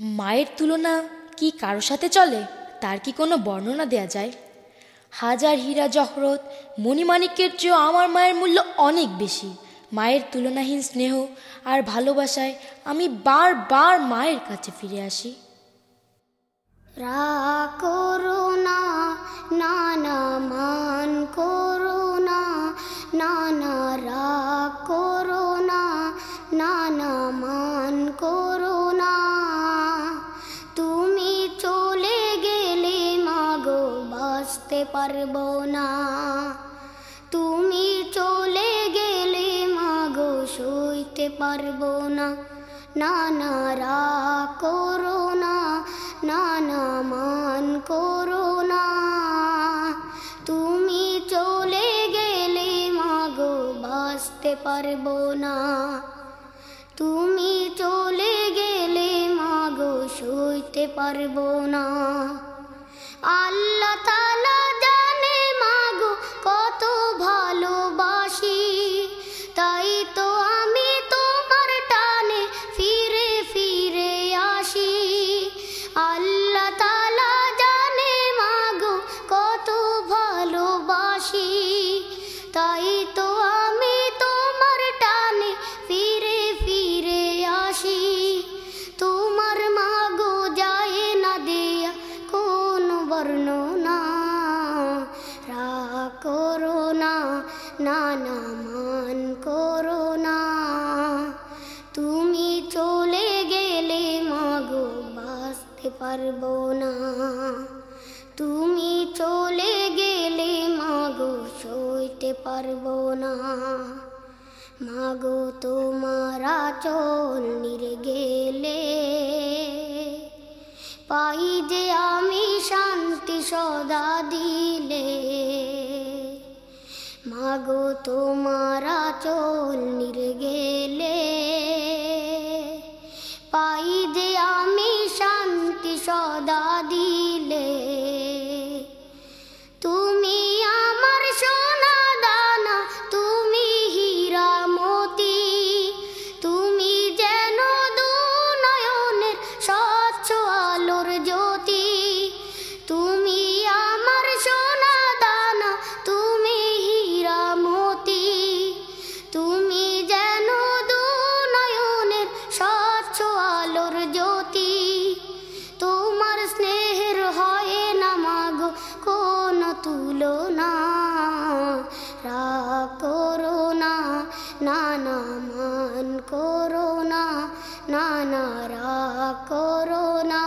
মায়ের তুলনা কি কারও সাথে চলে? তার কি কোনো বর্ণনা দেয়া যায়? হাজার হীরা জহরত, মণিমাণিক্যের চেয়েও আমার মায়ের মূল্য অনেক বেশি। মায়ের তুলনাহীন স্নেহ আর ভালোবাসায় আমি বারবার মায়ের কাছে ফিরে আসি। রা করুণা, নানা মান করুণা, নানা রা করুণা, নানা মান বাঁচতে পারব না। তুমি চলে গেলে মাগো, সইতে পারব না। নানা রা করুণা নানা মান করুণা তুমি চলে গেলে মাগো, বাঁচতে পারব না। তুমি চলে গেলে মাগো, সইতে পারব না। আল্লাহ তালা নানা মান করো না তুমি চলে গেলে মাগো বাঁচতে পারব না। তুমি চলে গেলে মাগো সইতে পারব না। মাগো তোমারা চল নিরে গেলে পাই যে আমি শান্তি সদা দিলে। মাগো তোমারা চোল নিরে গেলে। পাই যে আমি শান্তি সদা দিলে তুলনা রা করোনা নানা মান করোনা নানা রা করোনা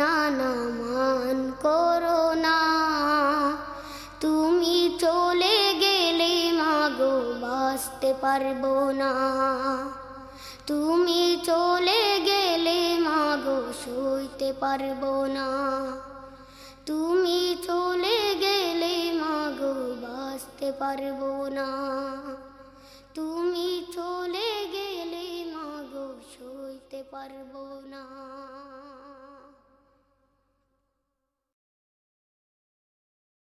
নানা মান করোনা তুমি চলে গেলে মাগো বাঁচতে পারব না। তুমি চলে গেলে মাগো সইতে পারব না। তুমি চলে গেলে মাগো বাঁচতে পারব না। তুমি চলে গেলে মাগো সইতে পারব